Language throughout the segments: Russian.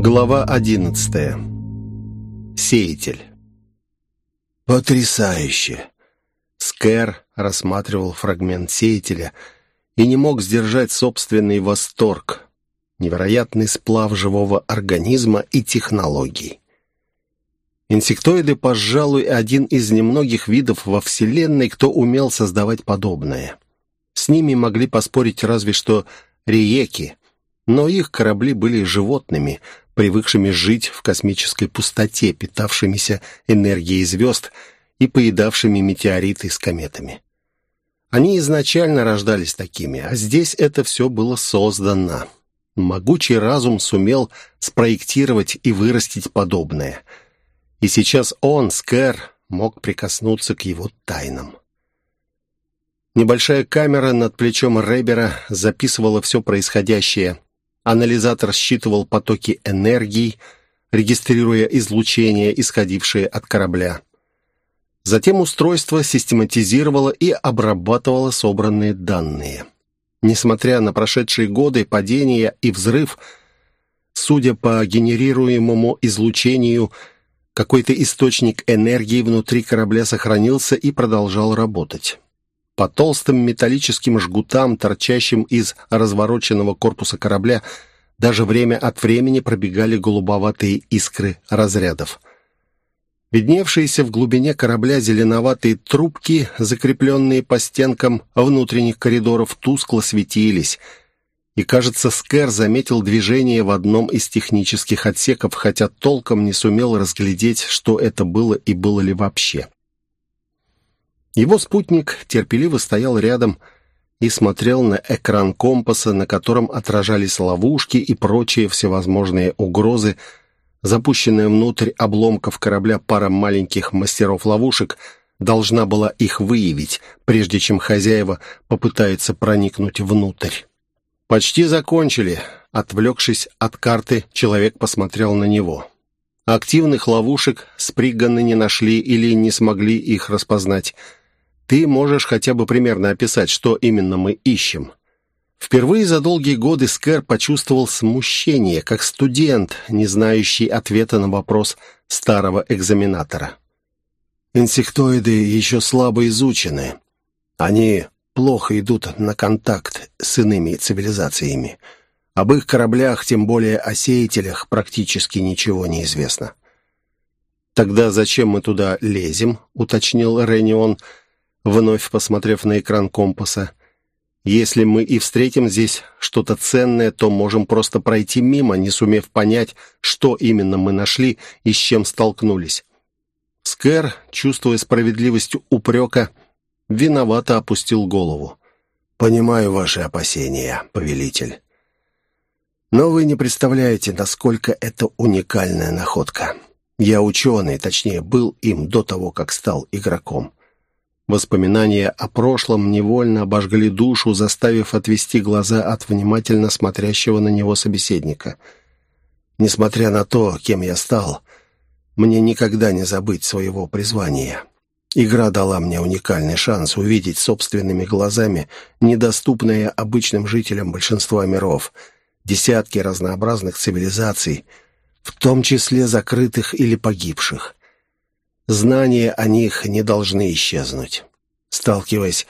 Глава одиннадцатая. Сеятель. Потрясающе! Скэр рассматривал фрагмент сеятеля и не мог сдержать собственный восторг. Невероятный сплав живого организма и технологий. Инсектоиды, пожалуй, один из немногих видов во Вселенной, кто умел создавать подобное. С ними могли поспорить разве что риеки, но их корабли были животными, привыкшими жить в космической пустоте, питавшимися энергией звезд и поедавшими метеориты с кометами. Они изначально рождались такими, а здесь это все было создано. Могучий разум сумел спроектировать и вырастить подобное. И сейчас он, Скэр, мог прикоснуться к его тайнам. Небольшая камера над плечом Ребера записывала все происходящее, Анализатор считывал потоки энергии, регистрируя излучение, исходившее от корабля. Затем устройство систематизировало и обрабатывало собранные данные. Несмотря на прошедшие годы падения и взрыв, судя по генерируемому излучению, какой-то источник энергии внутри корабля сохранился и продолжал работать. По толстым металлическим жгутам, торчащим из развороченного корпуса корабля, даже время от времени пробегали голубоватые искры разрядов. Видневшиеся в глубине корабля зеленоватые трубки, закрепленные по стенкам внутренних коридоров, тускло светились. И, кажется, Скэр заметил движение в одном из технических отсеков, хотя толком не сумел разглядеть, что это было и было ли вообще. Его спутник терпеливо стоял рядом и смотрел на экран компаса, на котором отражались ловушки и прочие всевозможные угрозы. Запущенная внутрь обломков корабля пара маленьких мастеров ловушек должна была их выявить, прежде чем хозяева попытаются проникнуть внутрь. «Почти закончили», — отвлекшись от карты, человек посмотрел на него. Активных ловушек сприганы не нашли или не смогли их распознать — ты можешь хотя бы примерно описать, что именно мы ищем?» Впервые за долгие годы Скэр почувствовал смущение, как студент, не знающий ответа на вопрос старого экзаменатора. «Инсектоиды еще слабо изучены. Они плохо идут на контакт с иными цивилизациями. Об их кораблях, тем более о сеятелях, практически ничего не известно». «Тогда зачем мы туда лезем?» — уточнил Ренион — вновь посмотрев на экран компаса. «Если мы и встретим здесь что-то ценное, то можем просто пройти мимо, не сумев понять, что именно мы нашли и с чем столкнулись». Скэр, чувствуя справедливость упрека, виновато опустил голову. «Понимаю ваши опасения, повелитель. Но вы не представляете, насколько это уникальная находка. Я ученый, точнее, был им до того, как стал игроком. Воспоминания о прошлом невольно обожгли душу, заставив отвести глаза от внимательно смотрящего на него собеседника. Несмотря на то, кем я стал, мне никогда не забыть своего призвания. Игра дала мне уникальный шанс увидеть собственными глазами недоступное обычным жителям большинства миров, десятки разнообразных цивилизаций, в том числе закрытых или погибших. Знания о них не должны исчезнуть. Сталкиваясь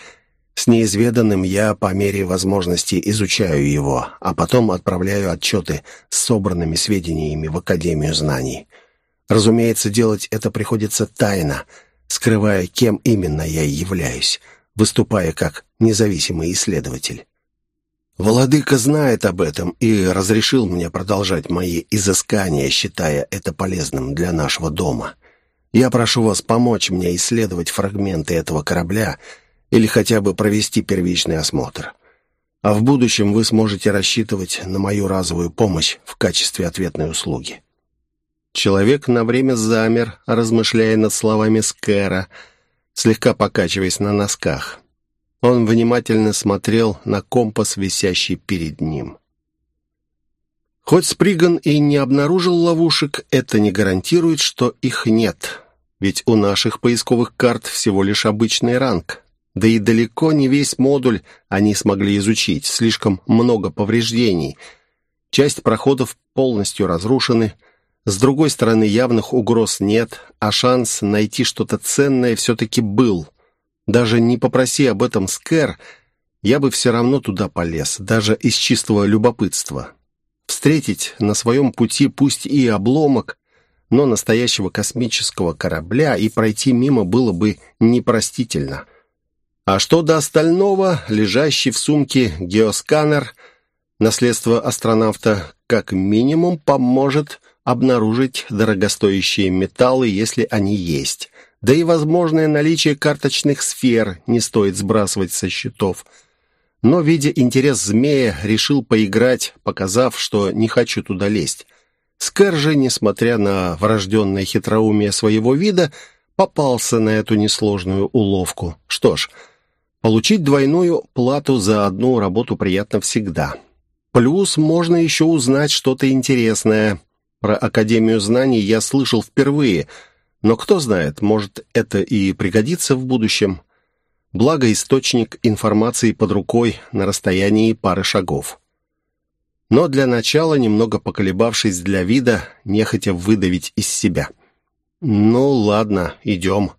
с неизведанным, я по мере возможности изучаю его, а потом отправляю отчеты с собранными сведениями в Академию знаний. Разумеется, делать это приходится тайно, скрывая, кем именно я являюсь, выступая как независимый исследователь. Владыка знает об этом и разрешил мне продолжать мои изыскания, считая это полезным для нашего дома. Я прошу вас помочь мне исследовать фрагменты этого корабля или хотя бы провести первичный осмотр. А в будущем вы сможете рассчитывать на мою разовую помощь в качестве ответной услуги». Человек на время замер, размышляя над словами Скэра, слегка покачиваясь на носках. Он внимательно смотрел на компас, висящий перед ним. Хоть Сприган и не обнаружил ловушек, это не гарантирует, что их нет. Ведь у наших поисковых карт всего лишь обычный ранг. Да и далеко не весь модуль они смогли изучить, слишком много повреждений. Часть проходов полностью разрушены, с другой стороны явных угроз нет, а шанс найти что-то ценное все-таки был. Даже не попроси об этом Скэр, я бы все равно туда полез, даже из чистого любопытства. Встретить на своем пути пусть и обломок, но настоящего космического корабля и пройти мимо было бы непростительно. А что до остального, лежащий в сумке геосканер, наследство астронавта, как минимум поможет обнаружить дорогостоящие металлы, если они есть. Да и возможное наличие карточных сфер не стоит сбрасывать со счетов. Но, видя интерес змея, решил поиграть, показав, что не хочу туда лезть. Скэр же, несмотря на врожденное хитроумие своего вида, попался на эту несложную уловку. Что ж, получить двойную плату за одну работу приятно всегда. Плюс можно еще узнать что-то интересное. Про Академию знаний я слышал впервые, но кто знает, может, это и пригодится в будущем. Благо, источник информации под рукой на расстоянии пары шагов. Но для начала, немного поколебавшись для вида, нехотя выдавить из себя. «Ну, ладно, идем».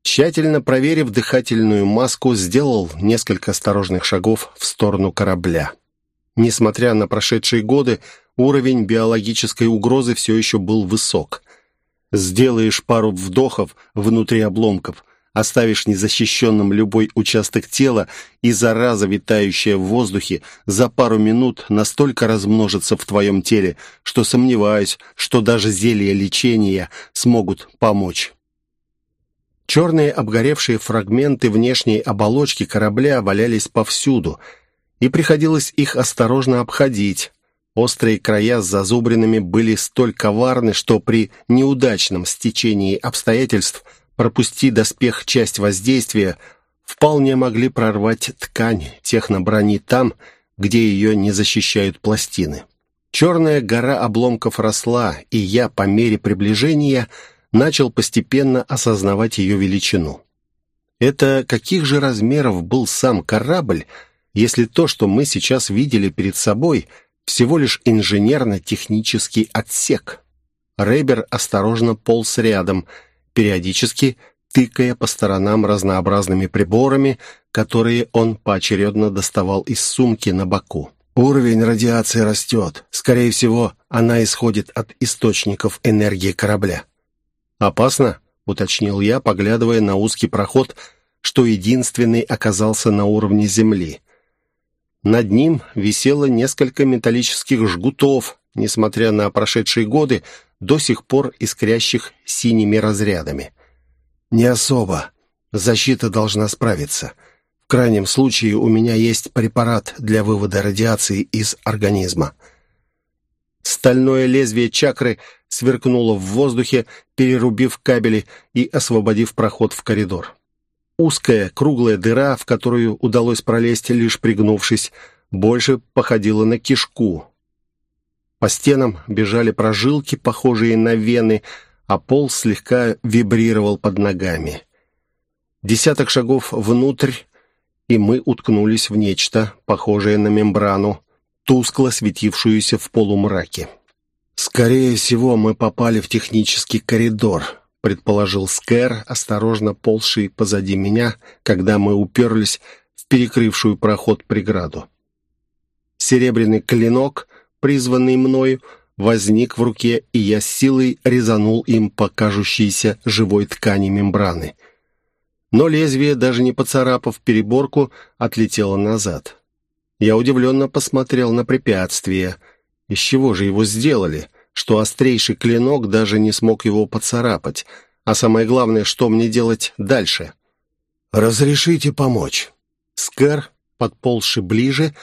Тщательно проверив дыхательную маску, сделал несколько осторожных шагов в сторону корабля. Несмотря на прошедшие годы, уровень биологической угрозы все еще был высок. Сделаешь пару вдохов внутри обломков, оставишь незащищенным любой участок тела, и зараза, витающая в воздухе, за пару минут настолько размножится в твоем теле, что сомневаюсь, что даже зелья лечения смогут помочь. Черные обгоревшие фрагменты внешней оболочки корабля валялись повсюду, и приходилось их осторожно обходить. Острые края с зазубринами были столь коварны, что при неудачном стечении обстоятельств пропусти доспех часть воздействия, вполне могли прорвать ткань техноброни там, где ее не защищают пластины. Черная гора обломков росла, и я по мере приближения начал постепенно осознавать ее величину. Это каких же размеров был сам корабль, если то, что мы сейчас видели перед собой – всего лишь инженерно-технический отсек. Рейбер осторожно полз рядом, периодически тыкая по сторонам разнообразными приборами, которые он поочередно доставал из сумки на боку. Уровень радиации растет. Скорее всего, она исходит от источников энергии корабля. «Опасно?» — уточнил я, поглядывая на узкий проход, что единственный оказался на уровне земли — над ним висело несколько металлических жгутов, несмотря на прошедшие годы, до сих пор искрящих синими разрядами. «Не особо. Защита должна справиться. В крайнем случае у меня есть препарат для вывода радиации из организма». Стальное лезвие чакры сверкнуло в воздухе, перерубив кабели и освободив проход в коридор. Узкая, круглая дыра, в которую удалось пролезть, лишь пригнувшись, больше походила на кишку. По стенам бежали прожилки, похожие на вены, а пол слегка вибрировал под ногами. Десяток шагов внутрь, и мы уткнулись в нечто, похожее на мембрану, тускло светившуюся в полумраке. «Скорее всего, мы попали в технический коридор», предположил Скэр, осторожно ползший позади меня, когда мы уперлись в перекрывшую проход преграду. Серебряный клинок, призванный мною, возник в руке, и я силой резанул им по кажущейся живой ткани мембраны. Но лезвие, даже не поцарапав переборку, отлетело назад. Я удивленно посмотрел на препятствие. Из чего же его сделали? что острейший клинок даже не смог его поцарапать. А самое главное, что мне делать дальше? «Разрешите помочь?» Скэр, подползший ближе,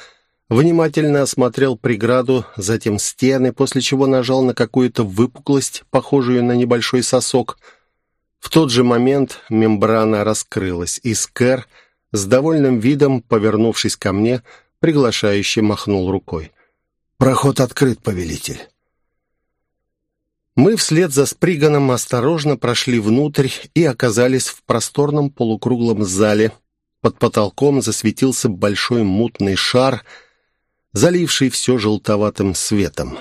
внимательно осмотрел преграду, затем стены, после чего нажал на какую-то выпуклость, похожую на небольшой сосок. В тот же момент мембрана раскрылась, и Скэр, с довольным видом, повернувшись ко мне, приглашающе махнул рукой. «Проход открыт, повелитель». Мы вслед за Сприганом осторожно прошли внутрь и оказались в просторном полукруглом зале. Под потолком засветился большой мутный шар, заливший все желтоватым светом.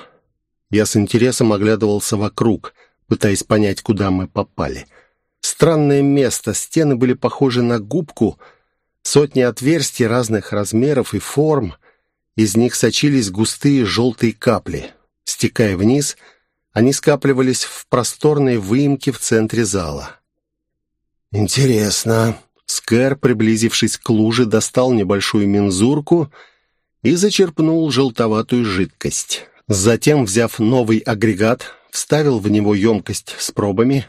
Я с интересом оглядывался вокруг, пытаясь понять, куда мы попали. Странное место, стены были похожи на губку, сотни отверстий разных размеров и форм, из них сочились густые желтые капли. Стекая вниз, они скапливались в просторной выемке в центре зала. «Интересно». Скэр, приблизившись к луже, достал небольшую мензурку и зачерпнул желтоватую жидкость. Затем, взяв новый агрегат, вставил в него емкость с пробами,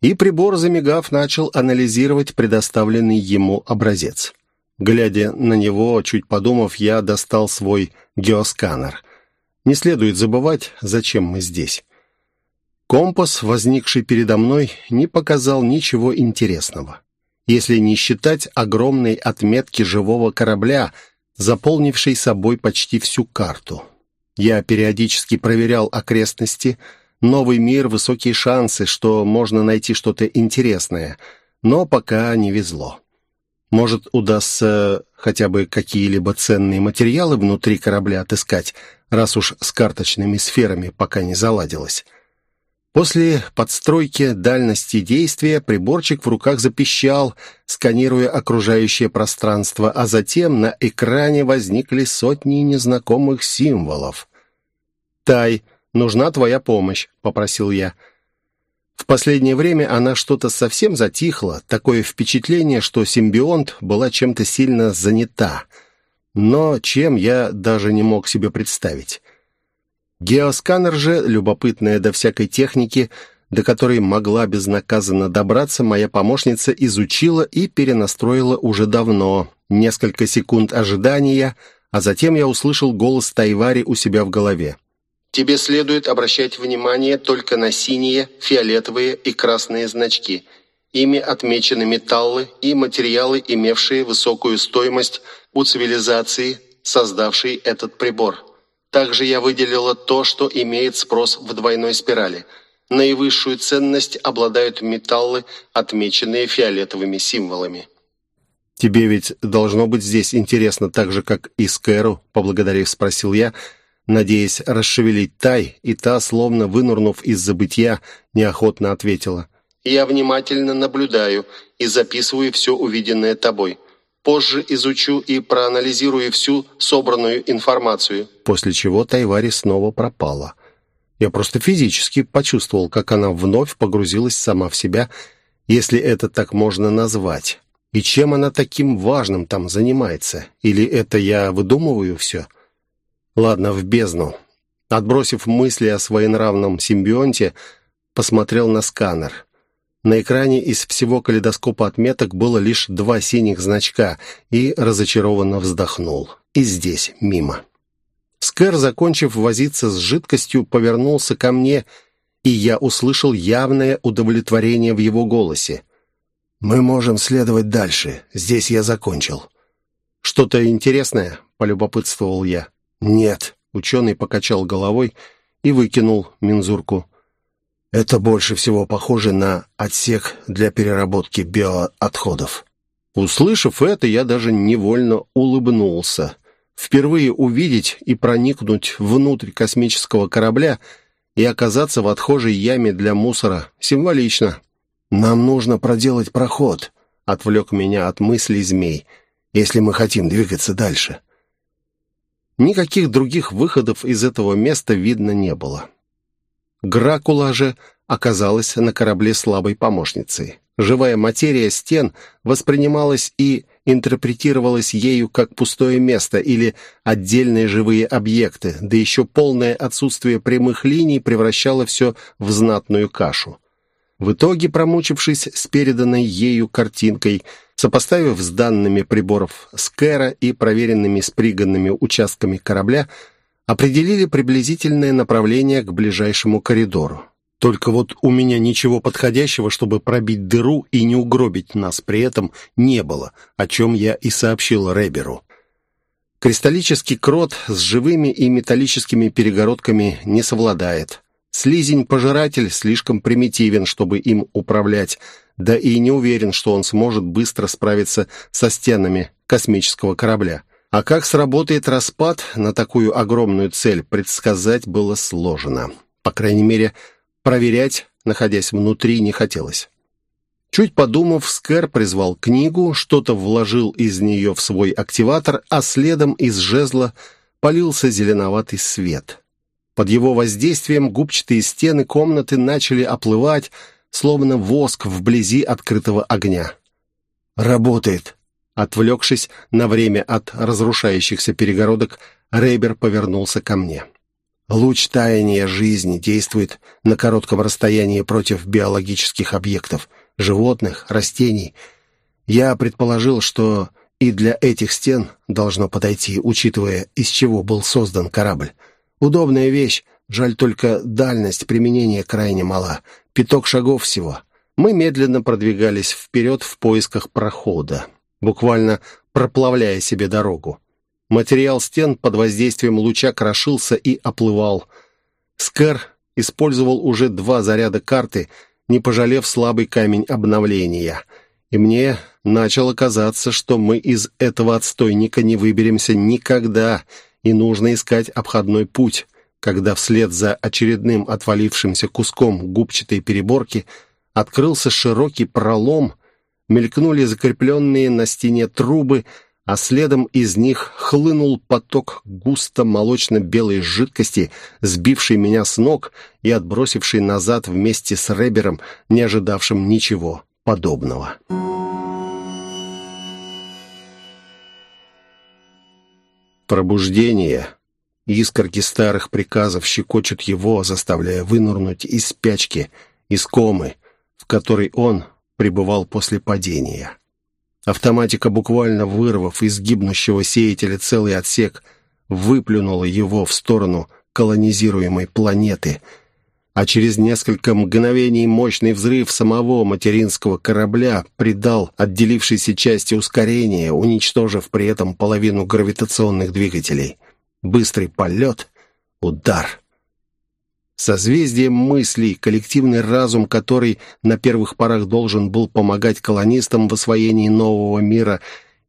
и прибор, замигав, начал анализировать предоставленный ему образец. Глядя на него, чуть подумав, я достал свой геосканер. Не следует забывать, зачем мы здесь. Компас, возникший передо мной, не показал ничего интересного. Если не считать огромной отметки живого корабля, заполнившей собой почти всю карту. Я периодически проверял окрестности, новый мир, высокие шансы, что можно найти что-то интересное, но пока не везло. Может, удастся хотя бы какие-либо ценные материалы внутри корабля отыскать, раз уж с карточными сферами пока не заладилось. После подстройки дальности действия приборчик в руках запищал, сканируя окружающее пространство, а затем на экране возникли сотни незнакомых символов. «Тай, нужна твоя помощь», — попросил я. В последнее время она что-то совсем затихла, такое впечатление, что симбионт была чем-то сильно занята. Но чем я даже не мог себе представить. Геосканер же, любопытная до всякой техники, до которой могла безнаказанно добраться, моя помощница изучила и перенастроила уже давно. Несколько секунд ожидания, а затем я услышал голос Тайвари у себя в голове. «Тебе следует обращать внимание только на синие, фиолетовые и красные значки. Ими отмечены металлы и материалы, имевшие высокую стоимость у цивилизации, создавшей этот прибор». Также я выделила то, что имеет спрос в двойной спирали. Наивысшую ценность обладают металлы, отмеченные фиолетовыми символами. «Тебе ведь должно быть здесь интересно так же, как и Скэру», — поблагодарив, спросил я, надеясь расшевелить Тай, и та, словно вынурнув из забытья, неохотно ответила. «Я внимательно наблюдаю и записываю все увиденное тобой. Позже изучу и проанализирую всю собранную информацию». После чего Тайвари снова пропала. Я просто физически почувствовал, как она вновь погрузилась сама в себя, если это так можно назвать. И чем она таким важным там занимается? Или это я выдумываю все? Ладно, в бездну. Отбросив мысли о своенравном симбионте, посмотрел на сканер. На экране из всего калейдоскопа отметок было лишь два синих значка и разочарованно вздохнул. И здесь мимо. Скэр, закончив возиться с жидкостью, повернулся ко мне, и я услышал явное удовлетворение в его голосе. «Мы можем следовать дальше. Здесь я закончил». «Что-то интересное?» — полюбопытствовал я. «Нет», — ученый покачал головой и выкинул мензурку. Это больше всего похоже на отсек для переработки биоотходов. Услышав это, я даже невольно улыбнулся. Впервые увидеть и проникнуть внутрь космического корабля и оказаться в отхожей яме для мусора символично. «Нам нужно проделать проход», — отвлек меня от мыслей змей, «если мы хотим двигаться дальше». Никаких других выходов из этого места видно не было. Гракула же оказалась на корабле слабой помощницей. Живая материя стен воспринималась и интерпретировалась ею как пустое место или отдельные живые объекты, да еще полное отсутствие прямых линий превращало все в знатную кашу. В итоге, промучившись с переданной ею картинкой, сопоставив с данными приборов Скэра и проверенными сприганными участками корабля, определили приблизительное направление к ближайшему коридору. Только вот у меня ничего подходящего, чтобы пробить дыру и не угробить нас при этом, не было, о чем я и сообщил Реберу. Кристаллический крот с живыми и металлическими перегородками не совладает. Слизень-пожиратель слишком примитивен, чтобы им управлять, да и не уверен, что он сможет быстро справиться со стенами космического корабля. А как сработает распад на такую огромную цель, предсказать было сложно. По крайней мере, проверять, находясь внутри, не хотелось. Чуть подумав, Скэр призвал книгу, что-то вложил из нее в свой активатор, а следом из жезла полился зеленоватый свет. Под его воздействием губчатые стены комнаты начали оплывать, словно воск вблизи открытого огня. «Работает!» Отвлекшись на время от разрушающихся перегородок, Рейбер повернулся ко мне. Луч таяния жизни действует на коротком расстоянии против биологических объектов, животных, растений. Я предположил, что и для этих стен должно подойти, учитывая, из чего был создан корабль. Удобная вещь, жаль только дальность применения крайне мала. Пяток шагов всего. Мы медленно продвигались вперед в поисках прохода буквально проплавляя себе дорогу. Материал стен под воздействием луча крошился и оплывал. Скэр использовал уже два заряда карты, не пожалев слабый камень обновления. И мне начало казаться, что мы из этого отстойника не выберемся никогда, и нужно искать обходной путь, когда вслед за очередным отвалившимся куском губчатой переборки открылся широкий пролом, мелькнули закрепленные на стене трубы, а следом из них хлынул поток густо молочно-белой жидкости, сбивший меня с ног и отбросивший назад вместе с Ребером, не ожидавшим ничего подобного. Пробуждение. Искорки старых приказов щекочут его, заставляя вынурнуть из спячки, из комы, в которой он пребывал после падения. Автоматика, буквально вырвав из гибнущего сеятеля целый отсек, выплюнула его в сторону колонизируемой планеты, а через несколько мгновений мощный взрыв самого материнского корабля придал отделившейся части ускорения, уничтожив при этом половину гравитационных двигателей. Быстрый полет, удар — созвездием мыслей, коллективный разум, который на первых порах должен был помогать колонистам в освоении нового мира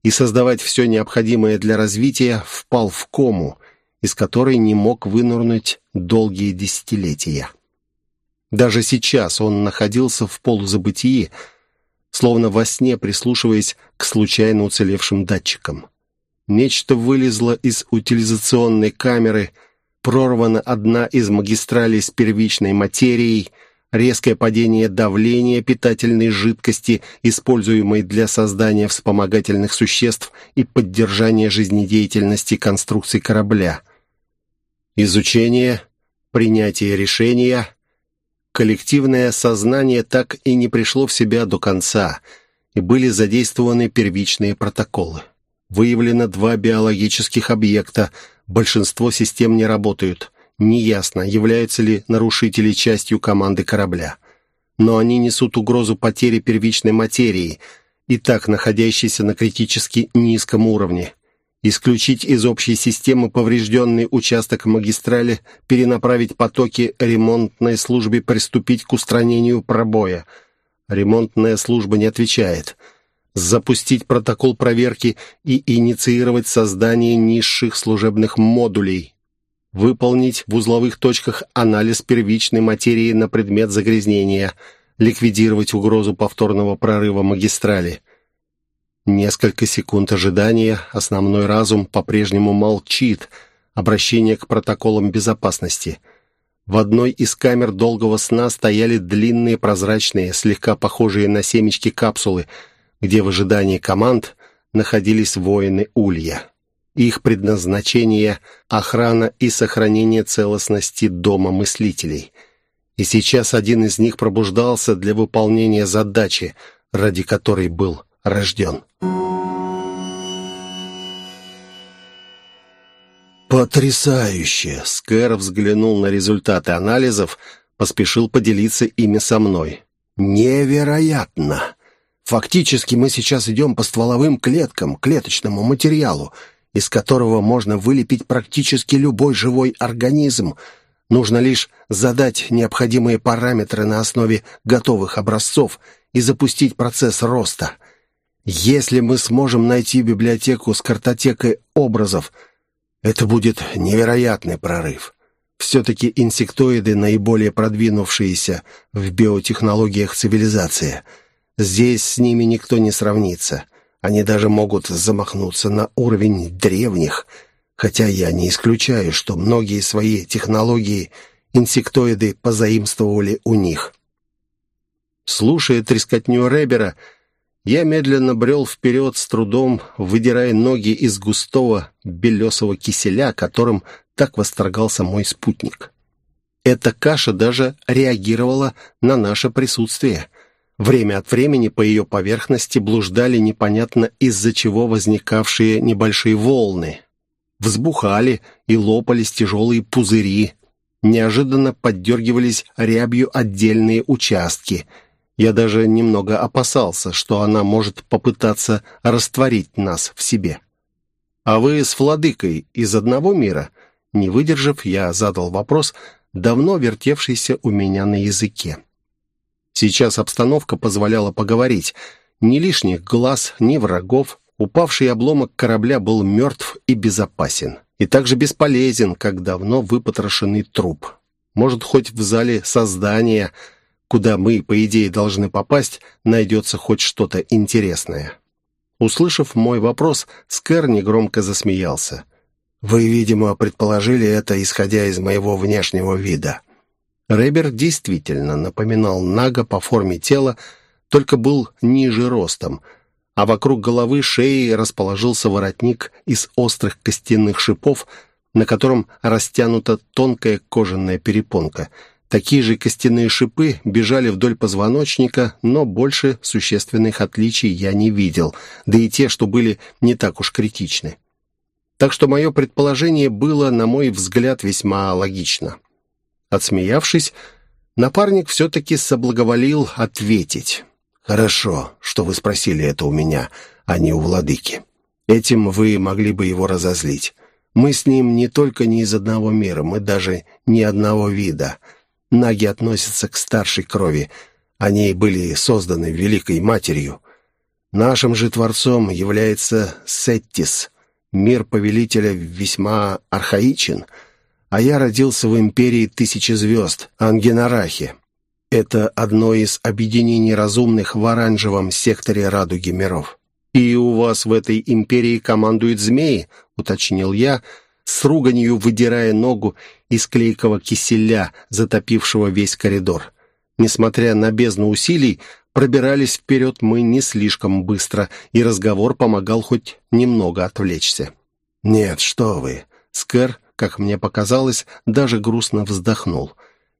и создавать все необходимое для развития, впал в кому, из которой не мог вынырнуть долгие десятилетия. Даже сейчас он находился в полузабытии, словно во сне прислушиваясь к случайно уцелевшим датчикам. Нечто вылезло из утилизационной камеры – прорвана одна из магистралей с первичной материей, резкое падение давления питательной жидкости, используемой для создания вспомогательных существ и поддержания жизнедеятельности конструкций корабля. Изучение, принятие решения, коллективное сознание так и не пришло в себя до конца, и были задействованы первичные протоколы. Выявлено два биологических объекта, Большинство систем не работают. Неясно, являются ли нарушители частью команды корабля. Но они несут угрозу потери первичной материи, и так находящейся на критически низком уровне. Исключить из общей системы поврежденный участок магистрали, перенаправить потоки ремонтной службе, приступить к устранению пробоя. Ремонтная служба не отвечает – запустить протокол проверки и инициировать создание низших служебных модулей, выполнить в узловых точках анализ первичной материи на предмет загрязнения, ликвидировать угрозу повторного прорыва магистрали. Несколько секунд ожидания, основной разум по-прежнему молчит, обращение к протоколам безопасности. В одной из камер долгого сна стояли длинные прозрачные, слегка похожие на семечки капсулы – где в ожидании команд находились воины Улья. Их предназначение — охрана и сохранение целостности дома мыслителей. И сейчас один из них пробуждался для выполнения задачи, ради которой был рожден. «Потрясающе!» — Скэр взглянул на результаты анализов, поспешил поделиться ими со мной. «Невероятно! Фактически мы сейчас идем по стволовым клеткам, клеточному материалу, из которого можно вылепить практически любой живой организм. Нужно лишь задать необходимые параметры на основе готовых образцов и запустить процесс роста. Если мы сможем найти библиотеку с картотекой образов, это будет невероятный прорыв. Все-таки инсектоиды наиболее продвинувшиеся в биотехнологиях цивилизации. Здесь с ними никто не сравнится. Они даже могут замахнуться на уровень древних, хотя я не исключаю, что многие свои технологии инсектоиды позаимствовали у них. Слушая трескотню Ребера, я медленно брел вперед с трудом, выдирая ноги из густого белесого киселя, которым так восторгался мой спутник. Эта каша даже реагировала на наше присутствие. Время от времени по ее поверхности блуждали непонятно из-за чего возникавшие небольшие волны. Взбухали и лопались тяжелые пузыри. Неожиданно поддергивались рябью отдельные участки. Я даже немного опасался, что она может попытаться растворить нас в себе. «А вы с владыкой из одного мира?» Не выдержав, я задал вопрос, давно вертевшийся у меня на языке. Сейчас обстановка позволяла поговорить. Ни лишних глаз, ни врагов. Упавший обломок корабля был мертв и безопасен. И также бесполезен, как давно выпотрошенный труп. Может, хоть в зале создания, куда мы, по идее, должны попасть, найдется хоть что-то интересное. Услышав мой вопрос, Скэр негромко засмеялся. «Вы, видимо, предположили это, исходя из моего внешнего вида. Ребер действительно напоминал Нага по форме тела, только был ниже ростом, а вокруг головы шеи расположился воротник из острых костяных шипов, на котором растянута тонкая кожаная перепонка. Такие же костяные шипы бежали вдоль позвоночника, но больше существенных отличий я не видел, да и те, что были не так уж критичны. Так что мое предположение было, на мой взгляд, весьма логично. Отсмеявшись, напарник все-таки соблаговолил ответить. «Хорошо, что вы спросили это у меня, а не у владыки. Этим вы могли бы его разозлить. Мы с ним не только не из одного мира, мы даже не одного вида. Наги относятся к старшей крови. Они были созданы Великой Матерью. Нашим же Творцом является Сеттис. Мир Повелителя весьма архаичен — а я родился в империи тысячи звезд, Ангенарахе. Это одно из объединений разумных в оранжевом секторе радуги миров. «И у вас в этой империи командуют змеи?» — уточнил я, с руганью выдирая ногу из клейкого киселя, затопившего весь коридор. Несмотря на бездну усилий, пробирались вперед мы не слишком быстро, и разговор помогал хоть немного отвлечься. «Нет, что вы!» Скэр как мне показалось, даже грустно вздохнул.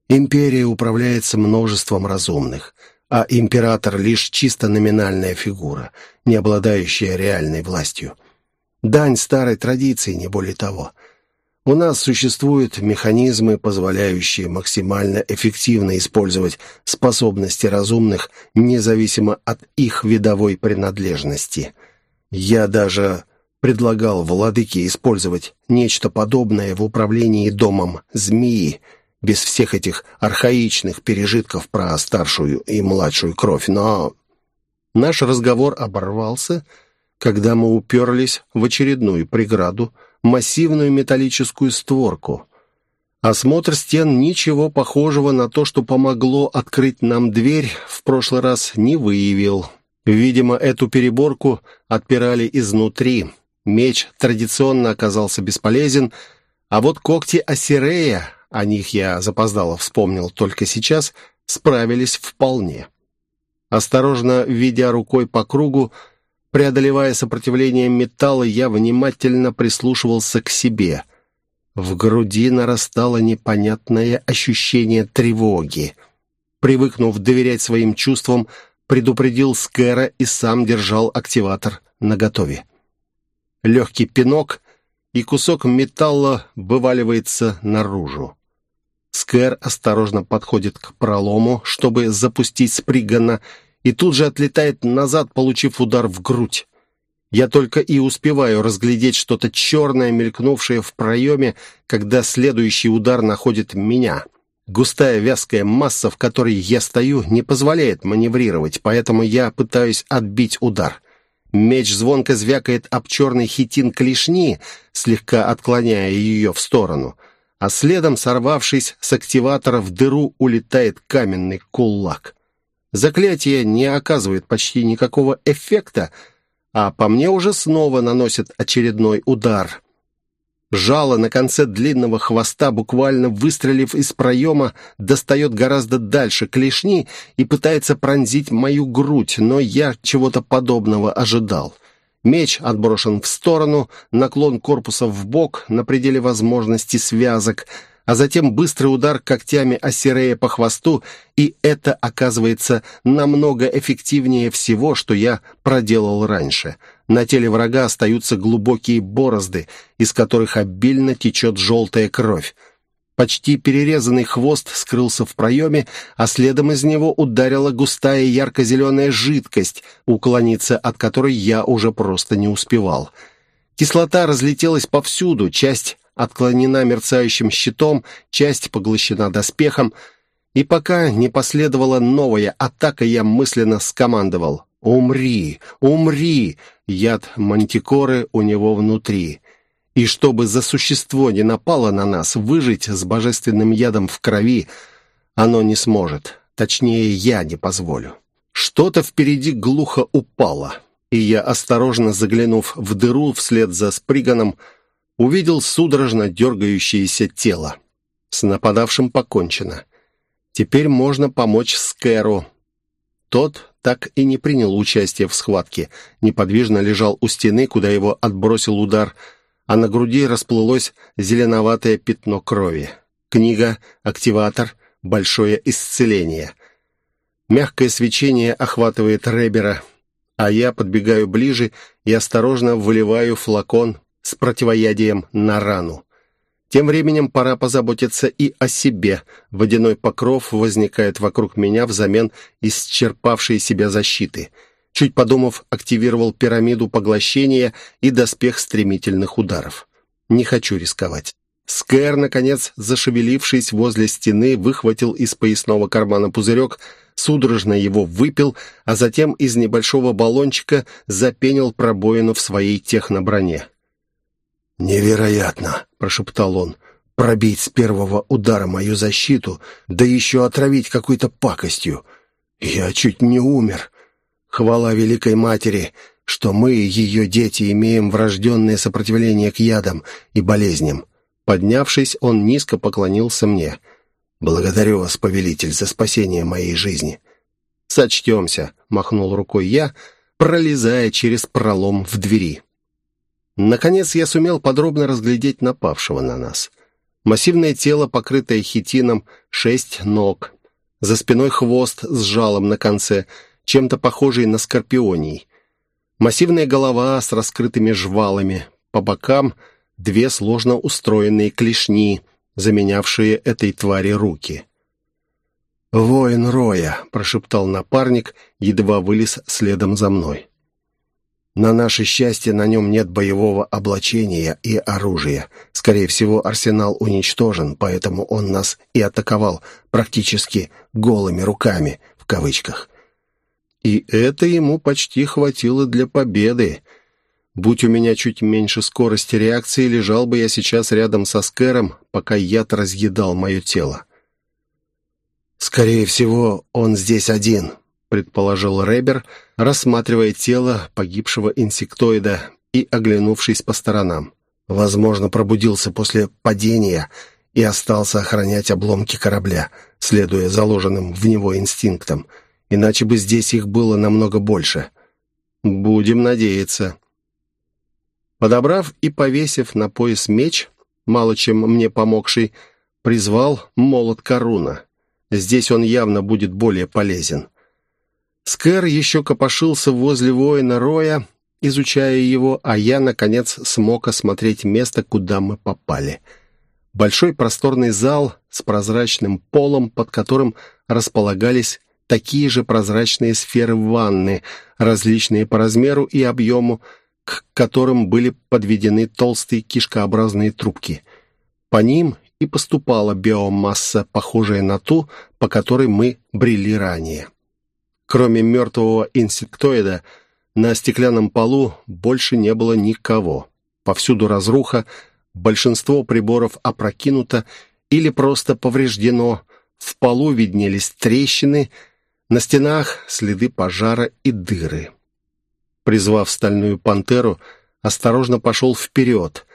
Империя управляется множеством разумных, а император лишь чисто номинальная фигура, не обладающая реальной властью. Дань старой традиции, не более того. У нас существуют механизмы, позволяющие максимально эффективно использовать способности разумных, независимо от их видовой принадлежности. Я даже предлагал владыке использовать нечто подобное в управлении домом змеи, без всех этих архаичных пережитков про старшую и младшую кровь, но... Наш разговор оборвался, когда мы уперлись в очередную преграду, массивную металлическую створку. Осмотр стен ничего похожего на то, что помогло открыть нам дверь, в прошлый раз не выявил. Видимо, эту переборку отпирали изнутри, Меч традиционно оказался бесполезен, а вот когти Асирея, о них я запоздало вспомнил только сейчас, справились вполне. Осторожно ведя рукой по кругу, преодолевая сопротивление металла, я внимательно прислушивался к себе. В груди нарастало непонятное ощущение тревоги. Привыкнув доверять своим чувствам, предупредил Скэра и сам держал активатор наготове легкий пинок, и кусок металла вываливается наружу. Скэр осторожно подходит к пролому, чтобы запустить спригана, и тут же отлетает назад, получив удар в грудь. Я только и успеваю разглядеть что-то черное, мелькнувшее в проеме, когда следующий удар находит меня. Густая вязкая масса, в которой я стою, не позволяет маневрировать, поэтому я пытаюсь отбить удар. Меч звонко звякает об черный хитин клешни, слегка отклоняя ее в сторону, а следом, сорвавшись с активатора, в дыру улетает каменный кулак. Заклятие не оказывает почти никакого эффекта, а по мне уже снова наносит очередной удар. Жало на конце длинного хвоста, буквально выстрелив из проема, достает гораздо дальше клешни и пытается пронзить мою грудь, но я чего-то подобного ожидал. Меч отброшен в сторону, наклон корпуса в бок на пределе возможности связок — а затем быстрый удар когтями Ассирея по хвосту, и это оказывается намного эффективнее всего, что я проделал раньше. На теле врага остаются глубокие борозды, из которых обильно течет желтая кровь. Почти перерезанный хвост скрылся в проеме, а следом из него ударила густая ярко-зеленая жидкость, уклониться от которой я уже просто не успевал. Кислота разлетелась повсюду, часть отклонена мерцающим щитом, часть поглощена доспехом, и пока не последовала новая атака, я мысленно скомандовал «Умри! Умри!» Яд мантикоры у него внутри. И чтобы за существо не напало на нас, выжить с божественным ядом в крови оно не сможет. Точнее, я не позволю. Что-то впереди глухо упало, и я, осторожно заглянув в дыру вслед за Сприганом, увидел судорожно дергающееся тело. С нападавшим покончено. Теперь можно помочь Скэру. Тот так и не принял участие в схватке, неподвижно лежал у стены, куда его отбросил удар, а на груди расплылось зеленоватое пятно крови. Книга, активатор, большое исцеление. Мягкое свечение охватывает Ребера, а я подбегаю ближе и осторожно выливаю флакон с противоядием на рану. Тем временем пора позаботиться и о себе. Водяной покров возникает вокруг меня взамен исчерпавшей себя защиты. Чуть подумав, активировал пирамиду поглощения и доспех стремительных ударов. Не хочу рисковать. Скэр, наконец, зашевелившись возле стены, выхватил из поясного кармана пузырек, судорожно его выпил, а затем из небольшого баллончика запенил пробоину в своей техноброне. «Невероятно!» — прошептал он. «Пробить с первого удара мою защиту, да еще отравить какой-то пакостью. Я чуть не умер. Хвала Великой Матери, что мы, ее дети, имеем врожденное сопротивление к ядам и болезням». Поднявшись, он низко поклонился мне. «Благодарю вас, повелитель, за спасение моей жизни». «Сочтемся», — махнул рукой я, пролезая через пролом в двери. Наконец я сумел подробно разглядеть напавшего на нас. Массивное тело, покрытое хитином, шесть ног. За спиной хвост с жалом на конце, чем-то похожий на скорпионий. Массивная голова с раскрытыми жвалами. По бокам две сложно устроенные клешни, заменявшие этой твари руки. «Воин Роя», — прошептал напарник, едва вылез следом за мной. На наше счастье, на нем нет боевого облачения и оружия. Скорее всего, арсенал уничтожен, поэтому он нас и атаковал практически «голыми руками», в кавычках. И это ему почти хватило для победы. Будь у меня чуть меньше скорости реакции, лежал бы я сейчас рядом со Скэром, пока яд разъедал мое тело. «Скорее всего, он здесь один», предположил Ребер, рассматривая тело погибшего инсектоида и оглянувшись по сторонам. Возможно, пробудился после падения и остался охранять обломки корабля, следуя заложенным в него инстинктам. Иначе бы здесь их было намного больше. Будем надеяться. Подобрав и повесив на пояс меч, мало чем мне помогший, призвал молот Коруна. Здесь он явно будет более полезен. Скэр еще копошился возле воина Роя, изучая его, а я, наконец, смог осмотреть место, куда мы попали. Большой просторный зал с прозрачным полом, под которым располагались такие же прозрачные сферы ванны, различные по размеру и объему, к которым были подведены толстые кишкообразные трубки. По ним и поступала биомасса, похожая на ту, по которой мы брели ранее. Кроме мертвого инсектоида, на стеклянном полу больше не было никого. Повсюду разруха, большинство приборов опрокинуто или просто повреждено, в полу виднелись трещины, на стенах следы пожара и дыры. Призвав стальную пантеру, осторожно пошел вперед.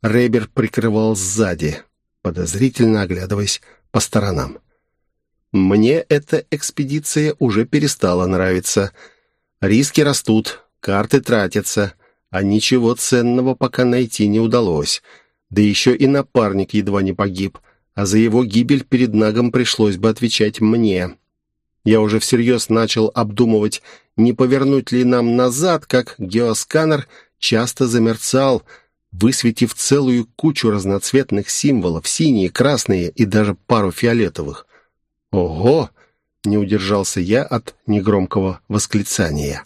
Рейбер прикрывал сзади, подозрительно оглядываясь по сторонам. Мне эта экспедиция уже перестала нравиться. Риски растут, карты тратятся, а ничего ценного пока найти не удалось. Да еще и напарник едва не погиб, а за его гибель перед Нагом пришлось бы отвечать мне. Я уже всерьез начал обдумывать, не повернуть ли нам назад, как геосканер часто замерцал, высветив целую кучу разноцветных символов, синие, красные и даже пару фиолетовых. «Ого!» — не удержался я от негромкого восклицания.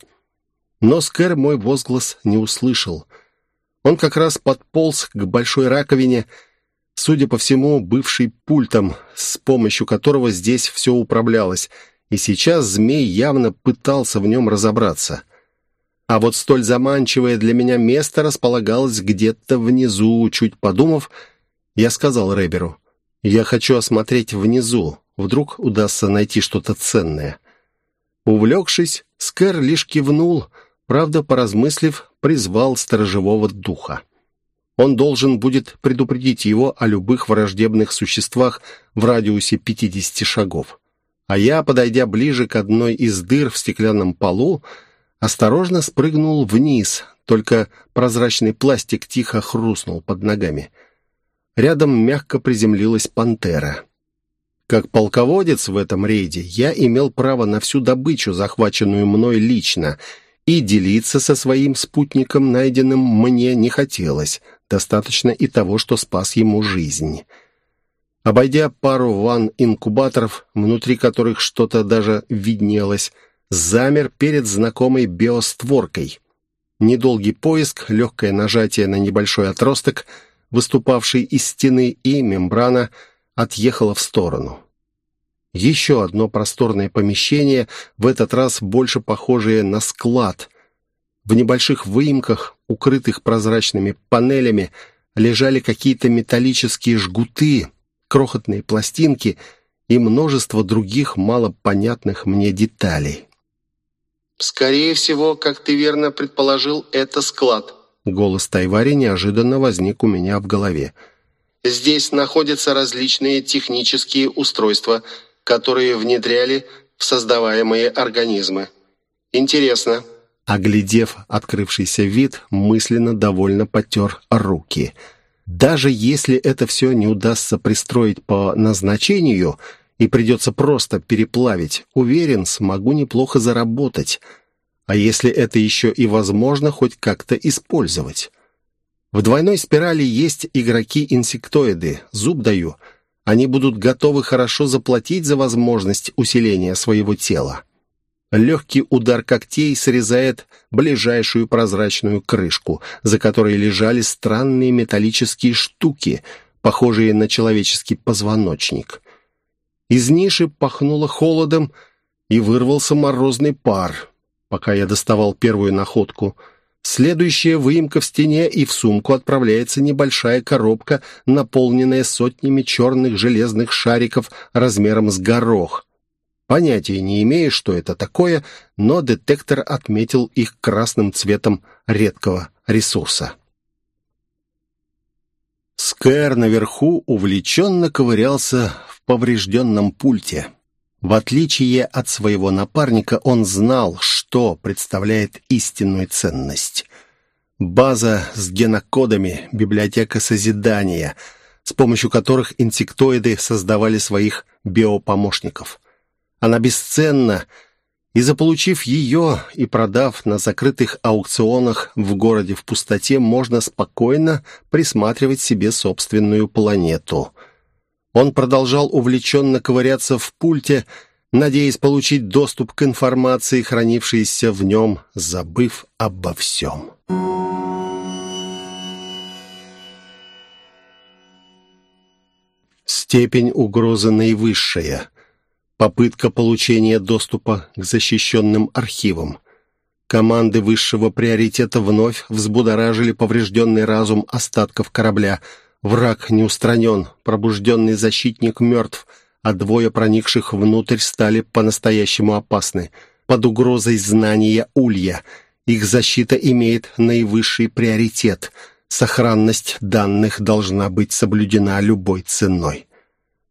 Но Скэр мой возглас не услышал. Он как раз подполз к большой раковине, судя по всему, бывший пультом, с помощью которого здесь все управлялось, и сейчас змей явно пытался в нем разобраться. А вот столь заманчивое для меня место располагалось где-то внизу. Чуть подумав, я сказал Реберу, «Я хочу осмотреть внизу. Вдруг удастся найти что-то ценное». Увлекшись, Скэр лишь кивнул, правда, поразмыслив, призвал сторожевого духа. Он должен будет предупредить его о любых враждебных существах в радиусе 50 шагов. А я, подойдя ближе к одной из дыр в стеклянном полу, осторожно спрыгнул вниз, только прозрачный пластик тихо хрустнул под ногами. Рядом мягко приземлилась пантера. Как полководец в этом рейде я имел право на всю добычу, захваченную мной лично, и делиться со своим спутником найденным мне не хотелось. Достаточно и того, что спас ему жизнь. Обойдя пару ван-инкубаторов, внутри которых что-то даже виднелось, замер перед знакомой биостворкой. Недолгий поиск, легкое нажатие на небольшой отросток, выступавший из стены, и мембрана отъехала в сторону. Еще одно просторное помещение, в этот раз больше похожее на склад. В небольших выемках, укрытых прозрачными панелями, лежали какие-то металлические жгуты, крохотные пластинки и множество других малопонятных мне деталей. «Скорее всего, как ты верно предположил, это склад». Голос Тайвари неожиданно возник у меня в голове. «Здесь находятся различные технические устройства, которые внедряли в создаваемые организмы. Интересно». Оглядев открывшийся вид, мысленно довольно потер руки. «Даже если это все не удастся пристроить по назначению...» и придется просто переплавить, уверен, смогу неплохо заработать. А если это еще и возможно хоть как-то использовать? В двойной спирали есть игроки-инсектоиды, зуб даю. Они будут готовы хорошо заплатить за возможность усиления своего тела. Легкий удар когтей срезает ближайшую прозрачную крышку, за которой лежали странные металлические штуки, похожие на человеческий позвоночник. Из ниши пахнуло холодом, и вырвался морозный пар, пока я доставал первую находку. Следующая выемка в стене, и в сумку отправляется небольшая коробка, наполненная сотнями черных железных шариков размером с горох. Понятия не имею, что это такое, но детектор отметил их красным цветом редкого ресурса. Скэр наверху увлеченно ковырялся поврежденном пульте. В отличие от своего напарника, он знал, что представляет истинную ценность. База с генокодами, библиотека созидания, с помощью которых инсектоиды создавали своих биопомощников. Она бесценна, и заполучив ее и продав на закрытых аукционах в городе в пустоте, можно спокойно присматривать себе собственную планету – он продолжал увлеченно ковыряться в пульте, надеясь получить доступ к информации, хранившейся в нем, забыв обо всем. Степень угрозы наивысшая. Попытка получения доступа к защищенным архивам. Команды высшего приоритета вновь взбудоражили поврежденный разум остатков корабля. Враг не устранен, пробужденный защитник мертв, а двое проникших внутрь стали по-настоящему опасны. Под угрозой знания Улья. Их защита имеет наивысший приоритет. Сохранность данных должна быть соблюдена любой ценой.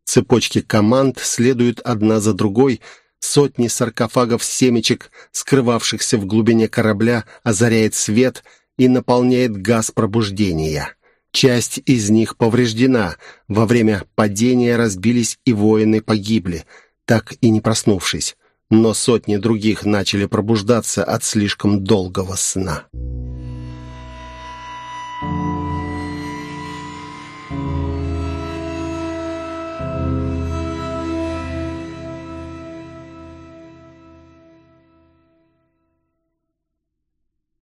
Цепочки команд следуют одна за другой. Сотни саркофагов семечек, скрывавшихся в глубине корабля, озаряет свет и наполняет газ пробуждения. Часть из них повреждена. Во время падения разбились и воины погибли, так и не проснувшись. Но сотни других начали пробуждаться от слишком долгого сна.